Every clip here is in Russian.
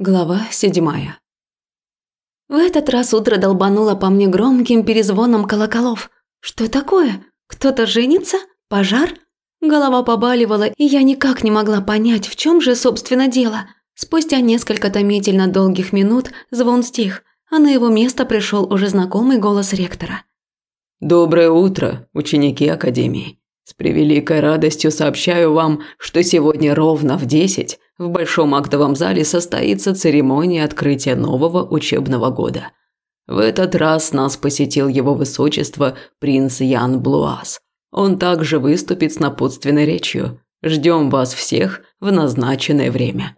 Глава седьмая. В этот раз утро долбануло по мне громким перезвоном колоколов. Что такое? Кто-то женится? Пожар? Голова побаливала, и я никак не могла понять, в чем же, собственно, дело. Спустя несколько томительно долгих минут звон стих, а на его место пришел уже знакомый голос ректора. «Доброе утро, ученики Академии. С превеликой радостью сообщаю вам, что сегодня ровно в десять в Большом актовом зале состоится церемония открытия нового учебного года. В этот раз нас посетил его высочество принц Ян Блуас. Он также выступит с напутственной речью. Ждем вас всех в назначенное время.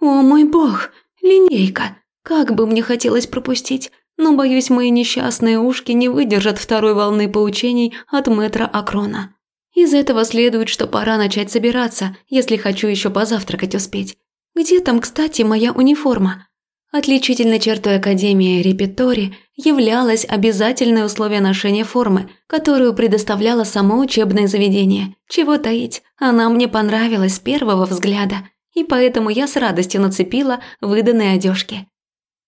О мой бог, линейка. Как бы мне хотелось пропустить, но боюсь, мои несчастные ушки не выдержат второй волны поучений от мэтра Акрона. Из этого следует, что пора начать собираться, если хочу еще позавтракать успеть. Где там, кстати, моя униформа? Отличительной чертой Академии Репетори являлось обязательное условие ношения формы, которую предоставляло само учебное заведение. Чего таить, она мне понравилась с первого взгляда, и поэтому я с радостью нацепила выданные одежки.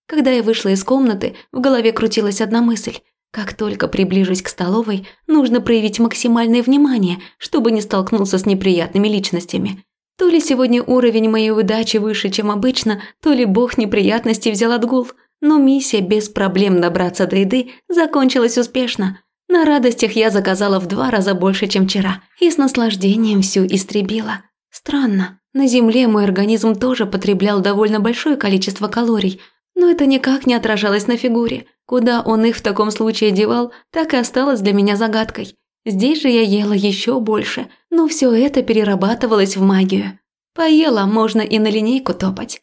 Когда я вышла из комнаты, в голове крутилась одна мысль – как только приближусь к столовой, нужно проявить максимальное внимание, чтобы не столкнуться с неприятными личностями. То ли сегодня уровень моей удачи выше, чем обычно, то ли бог неприятностей взял отгул. Но миссия без проблем добраться до еды закончилась успешно. На радостях я заказала в два раза больше, чем вчера, и с наслаждением всю истребила. Странно, на Земле мой организм тоже потреблял довольно большое количество калорий, но это никак не отражалось на фигуре. Куда он их в таком случае девал, так и осталось для меня загадкой. Здесь же я ела еще больше, но все это перерабатывалось в магию. Поела, можно и на линейку топать.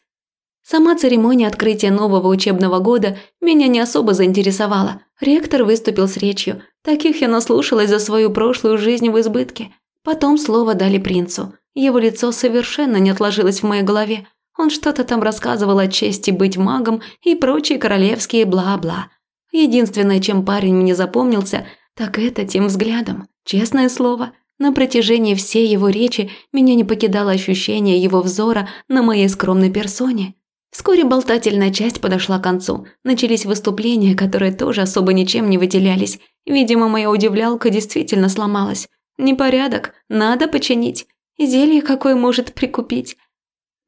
Сама церемония открытия нового учебного года меня не особо заинтересовала. Ректор выступил с речью. Таких я наслушалась за свою прошлую жизнь в избытке. Потом слово дали принцу. Его лицо совершенно не отложилось в моей голове. Он что-то там рассказывал о чести быть магом и прочие королевские бла-бла. Единственное, чем парень мне запомнился, так это тем взглядом. Честное слово, на протяжении всей его речи меня не покидало ощущение его взора на моей скромной персоне. Вскоре болтательная часть подошла к концу. Начались выступления, которые тоже особо ничем не выделялись. Видимо, моя удивлялка действительно сломалась. Непорядок, надо починить. Зелье какое может прикупить.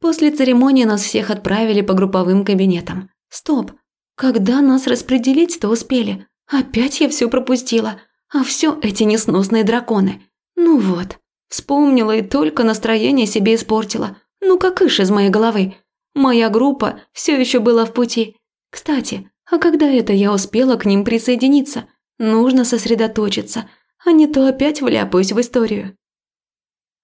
После церемонии нас всех отправили по групповым кабинетам. Стоп, когда нас распределить-то успели? Опять я все пропустила. А все эти несносные драконы. Ну вот, вспомнила и только настроение себе испортила. Ну как ишь из моей головы. Моя группа все еще была в пути. Кстати, а когда это я успела к ним присоединиться? Нужно сосредоточиться, а не то опять вляпаюсь в историю.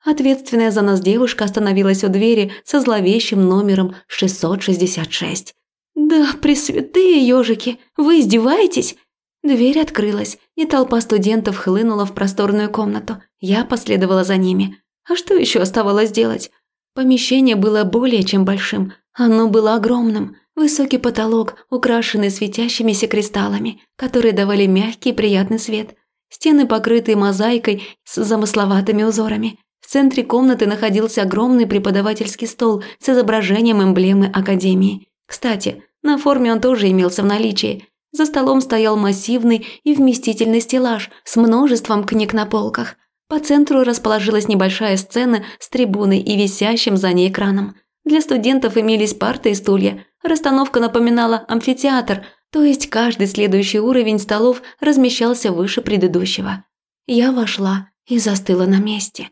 Ответственная за нас девушка остановилась у двери со зловещим номером 666. «Да, пресвятые ежики, вы издеваетесь?» Дверь открылась, и толпа студентов хлынула в просторную комнату. Я последовала за ними. А что еще оставалось делать? Помещение было более чем большим. Оно было огромным. Высокий потолок, украшенный светящимися кристаллами, которые давали мягкий приятный свет. Стены, покрытые мозаикой с замысловатыми узорами. Центре комнаты находился огромный преподавательский стол с изображением эмблемы Академии. Кстати, на форме он тоже имелся в наличии. За столом стоял массивный и вместительный стеллаж с множеством книг на полках. По центру расположилась небольшая сцена с трибуной и висящим за ней экраном. Для студентов имелись парты и стулья. Расстановка напоминала амфитеатр, то есть каждый следующий уровень столов размещался выше предыдущего. Я вошла и застыла на месте.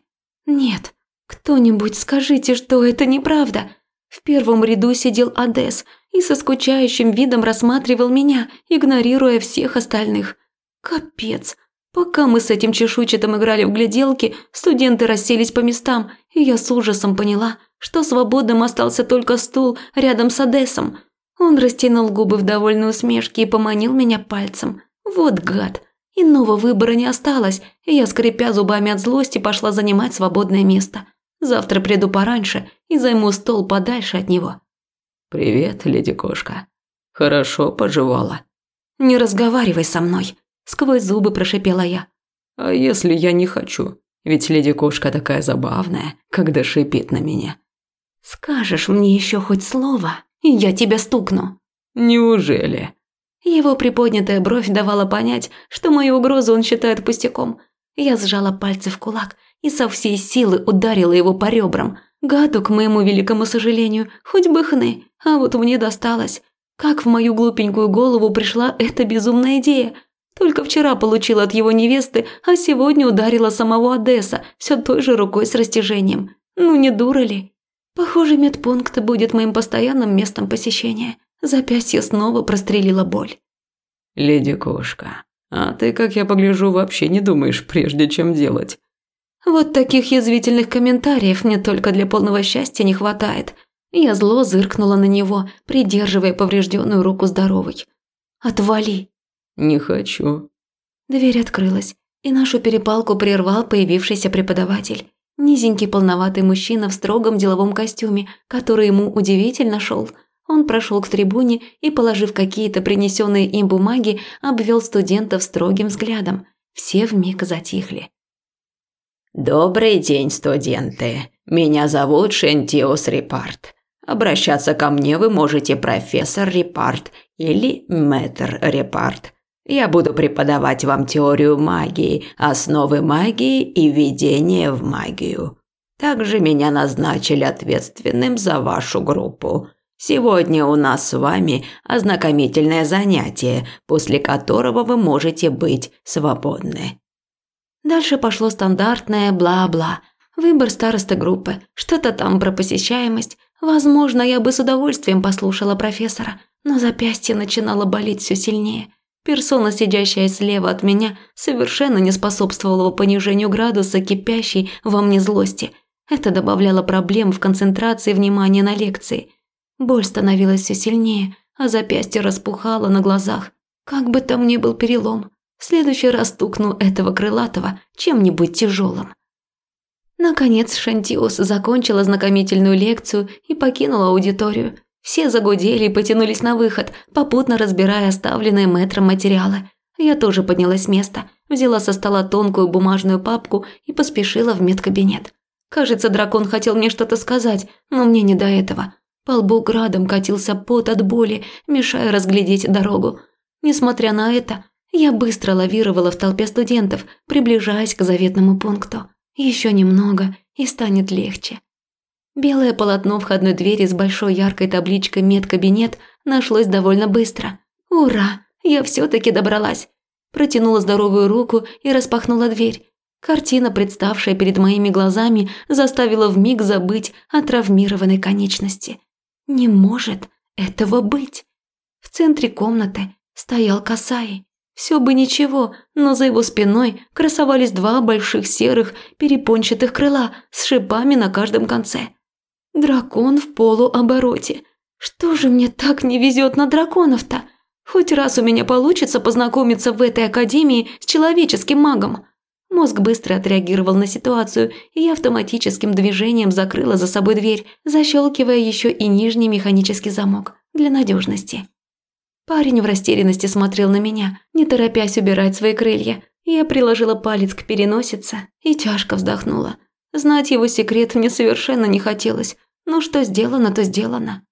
Нет, кто-нибудь скажите, что это неправда. В первом ряду сидел Адес и со скучающим видом рассматривал меня, игнорируя всех остальных. Капец. Пока мы с этим чешуйчатым играли в гляделки, студенты расселись по местам, и я с ужасом поняла, что свободным остался только стул рядом с Адесом. Он растянул губы в довольной усмешке и поманил меня пальцем. Вот гад. Иного выбора не осталось, и я, скрипя зубами от злости, пошла занимать свободное место. Завтра приду пораньше и займу стол подальше от него. «Привет, леди кошка. Хорошо пожевала?» «Не разговаривай со мной», – сквозь зубы прошипела я. «А если я не хочу? Ведь леди кошка такая забавная, когда шипит на меня». «Скажешь мне еще хоть слово, и я тебя стукну». «Неужели?» Его приподнятая бровь давала понять, что мою угрозу он считает пустяком. Я сжала пальцы в кулак и со всей силы ударила его по ребрам. Гаду, к моему великому сожалению, хоть бы хны, а вот мне досталось. Как в мою глупенькую голову пришла эта безумная идея? Только вчера получила от его невесты, а сегодня ударила самого Одесса, все той же рукой с растяжением. Ну не дура ли? Похоже, медпункт будет моим постоянным местом посещения. Запястье снова прострелила боль. «Леди Кошка, а ты, как я погляжу, вообще не думаешь, прежде чем делать?» Вот таких язвительных комментариев мне только для полного счастья не хватает. Я зло зыркнула на него, придерживая поврежденную руку здоровой. «Отвали!» «Не хочу». Дверь открылась, и нашу перепалку прервал появившийся преподаватель. Низенький полноватый мужчина в строгом деловом костюме, который ему удивительно шел – он прошел к трибуне и, положив какие-то принесенные им бумаги, обвел студентов строгим взглядом. Все вмиг затихли. «Добрый день, студенты. Меня зовут Шентиос Репарт. Обращаться ко мне вы можете профессор Репарт или мэтр Репарт. Я буду преподавать вам теорию магии, основы магии и введение в магию. Также меня назначили ответственным за вашу группу – Сегодня у нас с вами ознакомительное занятие, после которого вы можете быть свободны. Дальше пошло стандартное бла-бла. Выбор староста группы, что-то там про посещаемость. Возможно, я бы с удовольствием послушала профессора, но запястье начинало болеть все сильнее. Персона, сидящая слева от меня, совершенно не способствовала понижению градуса кипящей во мне злости. Это добавляло проблем в концентрации внимания на лекции – Боль становилась все сильнее, а запястье распухало на глазах. Как бы там ни был перелом, в следующий раз стукну этого крылатого чем-нибудь тяжелым. Наконец Шантиус закончила знакомительную лекцию и покинула аудиторию. Все загудели и потянулись на выход, попутно разбирая оставленные мэтром материалы. Я тоже поднялась с места, взяла со стола тонкую бумажную папку и поспешила в медкабинет. Кажется, дракон хотел мне что-то сказать, но мне не до этого. По лбу градом катился пот от боли, мешая разглядеть дорогу. Несмотря на это, я быстро лавировала в толпе студентов, приближаясь к заветному пункту. Еще немного, и станет легче. Белое полотно входной двери с большой яркой табличкой «Медкабинет» нашлось довольно быстро. «Ура! Я все-таки добралась!» Протянула здоровую руку и распахнула дверь. Картина, представшая перед моими глазами, заставила вмиг забыть о травмированной конечности. Не может этого быть. В центре комнаты стоял Касаи. Все бы ничего, но за его спиной красовались два больших серых перепончатых крыла с шипами на каждом конце. Дракон в полуобороте. Что же мне так не везет на драконов-то? Хоть раз у меня получится познакомиться в этой академии с человеческим магом. Мозг быстро отреагировал на ситуацию, и я автоматическим движением закрыла за собой дверь, защелкивая еще и нижний механический замок для надежности. Парень в растерянности смотрел на меня, не торопясь убирать свои крылья. Я приложила палец к переносице и тяжко вздохнула. Знать его секрет мне совершенно не хотелось, но что сделано, то сделано.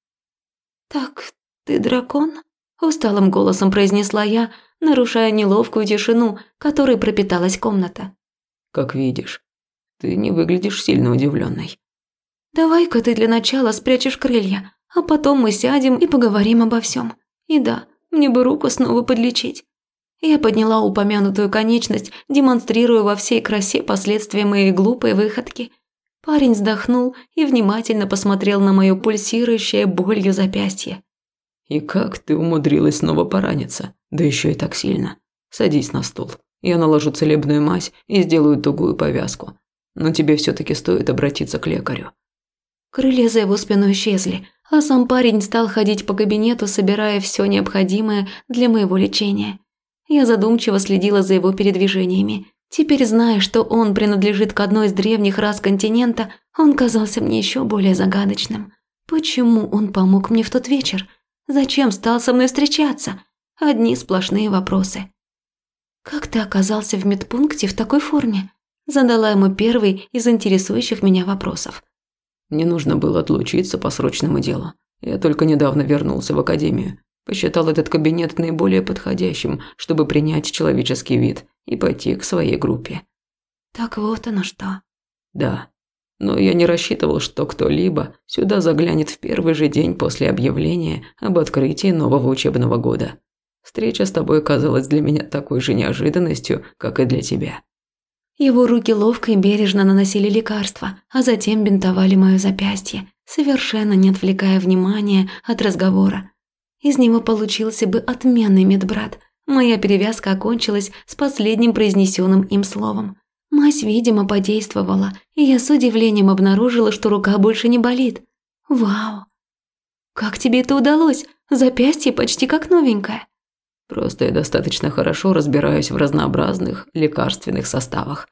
«Так, ты дракон?» – усталым голосом произнесла я, нарушая неловкую тишину, которой пропиталась комната. «Как видишь, ты не выглядишь сильно удивленной. «Давай-ка ты для начала спрячешь крылья, а потом мы сядем и поговорим обо всем. И да, мне бы руку снова подлечить». Я подняла упомянутую конечность, демонстрируя во всей красе последствия моей глупой выходки. Парень вздохнул и внимательно посмотрел на мое пульсирующее болью запястье. «И как ты умудрилась снова пораниться? Да еще и так сильно. Садись на стул. Я наложу целебную мазь и сделаю тугую повязку. Но тебе все-таки стоит обратиться к лекарю». Крылья за его спиной исчезли, а сам парень стал ходить по кабинету, собирая все необходимое для моего лечения. Я задумчиво следила за его передвижениями. Теперь, зная, что он принадлежит к одной из древних рас континента, он казался мне еще более загадочным. Почему он помог мне в тот вечер? Зачем стал со мной встречаться? Одни сплошные вопросы. «Как ты оказался в медпункте в такой форме?» Задала ему первый из интересующих меня вопросов. Мне нужно было отлучиться по срочному делу. Я только недавно вернулся в академию. Посчитал этот кабинет наиболее подходящим, чтобы принять человеческий вид и пойти к своей группе. Так вот оно что. Да. Но я не рассчитывал, что кто-либо сюда заглянет в первый же день после объявления об открытии нового учебного года. Встреча с тобой казалась для меня такой же неожиданностью, как и для тебя. Его руки ловко и бережно наносили лекарства, а затем бинтовали мое запястье, совершенно не отвлекая внимания от разговора. Из него получился бы отменный медбрат. Моя перевязка окончилась с последним произнесенным им словом. Мазь, видимо, подействовала, и я с удивлением обнаружила, что рука больше не болит. Вау! Как тебе это удалось? Запястье почти как новенькое. Просто я достаточно хорошо разбираюсь в разнообразных лекарственных составах.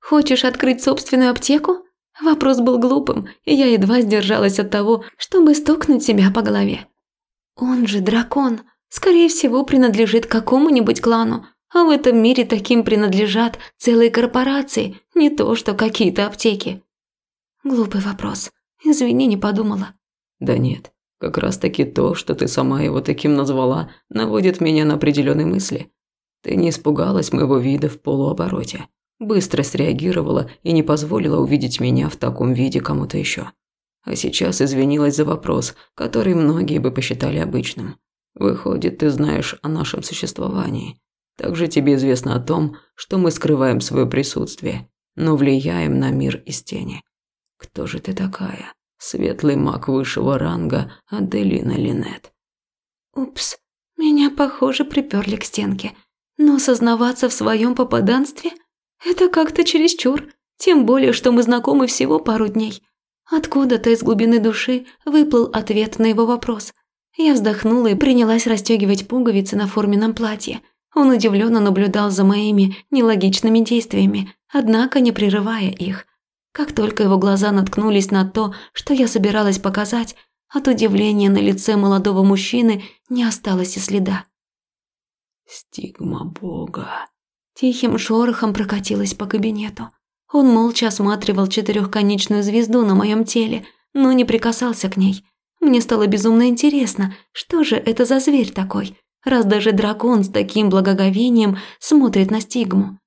Хочешь открыть собственную аптеку? Вопрос был глупым, и я едва сдержалась от того, чтобы стукнуть себя по голове. Он же дракон, скорее всего, принадлежит какому-нибудь клану, а в этом мире таким принадлежат целые корпорации, не то что какие-то аптеки. Глупый вопрос. Извини, не подумала. Да нет, как раз таки то, что ты сама его таким назвала, наводит меня на определенные мысли. Ты не испугалась моего вида в полуобороте. Быстро среагировала и не позволила увидеть меня в таком виде кому-то еще. А сейчас извинилась за вопрос, который многие бы посчитали обычным. Выходит, ты знаешь о нашем существовании. Также тебе известно о том, что мы скрываем свое присутствие, но влияем на мир из тени. Кто же ты такая? Светлый маг высшего ранга Аделина Линет. Упс, меня, похоже, приперли к стенке. Но сознаваться в своем попаданстве – это как-то чересчур. Тем более, что мы знакомы всего пару дней. Откуда-то из глубины души выплыл ответ на его вопрос. Я вздохнула и принялась расстегивать пуговицы на форменном платье. Он удивленно наблюдал за моими нелогичными действиями, однако не прерывая их. Как только его глаза наткнулись на то, что я собиралась показать, от удивления на лице молодого мужчины не осталось и следа. «Стигма Бога», Тихим шорохом прокатилась по кабинету. Он молча осматривал четырехконечную звезду на моем теле, но не прикасался к ней. Мне стало безумно интересно, что же это за зверь такой, раз даже дракон с таким благоговением смотрит на стигму.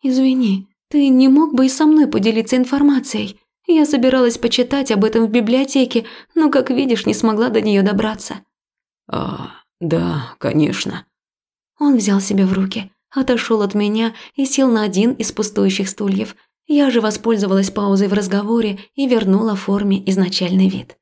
«Извини, ты не мог бы и со мной поделиться информацией? Я собиралась почитать об этом в библиотеке, но, как видишь, не смогла до нее добраться». «А, да, конечно». Он взял себя в руки, отошел от меня и сел на один из пустующих стульев, я же воспользовалась паузой в разговоре и вернула форме изначальный вид.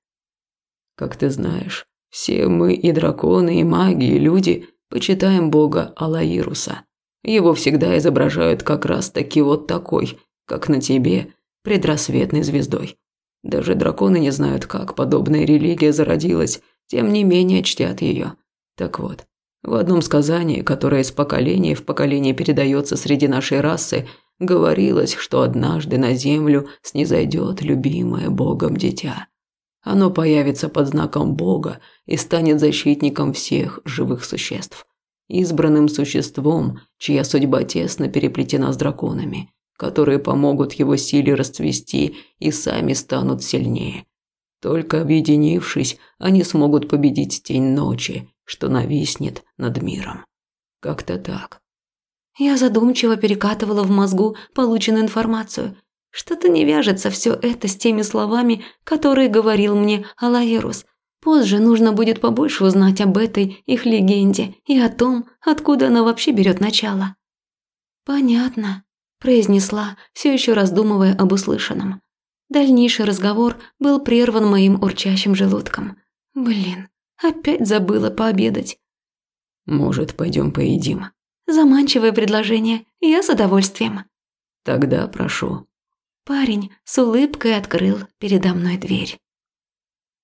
Как ты знаешь, все мы и драконы, и маги, и люди почитаем бога Алаируса. Его всегда изображают как раз таки вот такой, как на тебе, предрассветной звездой. Даже драконы не знают, как подобная религия зародилась, тем не менее чтят ее. Так вот, в одном сказании, которое из поколения в поколение передается среди нашей расы, Говорилось, что однажды на землю снизойдет любимое Богом дитя. Оно появится под знаком Бога и станет защитником всех живых существ. Избранным существом, чья судьба тесно переплетена с драконами, которые помогут его силе расцвести и сами станут сильнее. Только объединившись, они смогут победить тень ночи, что нависнет над миром. Как-то так. Я задумчиво перекатывала в мозгу полученную информацию. Что-то не вяжется все это с теми словами, которые говорил мне Алаерус. Позже нужно будет побольше узнать об этой их легенде и о том, откуда она вообще берет начало. «Понятно», – произнесла, все еще раздумывая об услышанном. Дальнейший разговор был прерван моим урчащим желудком. Блин, опять забыла пообедать. «Может, пойдем поедим?» Заманчивое предложение, я с удовольствием. Тогда прошу. Парень с улыбкой открыл передо мной дверь.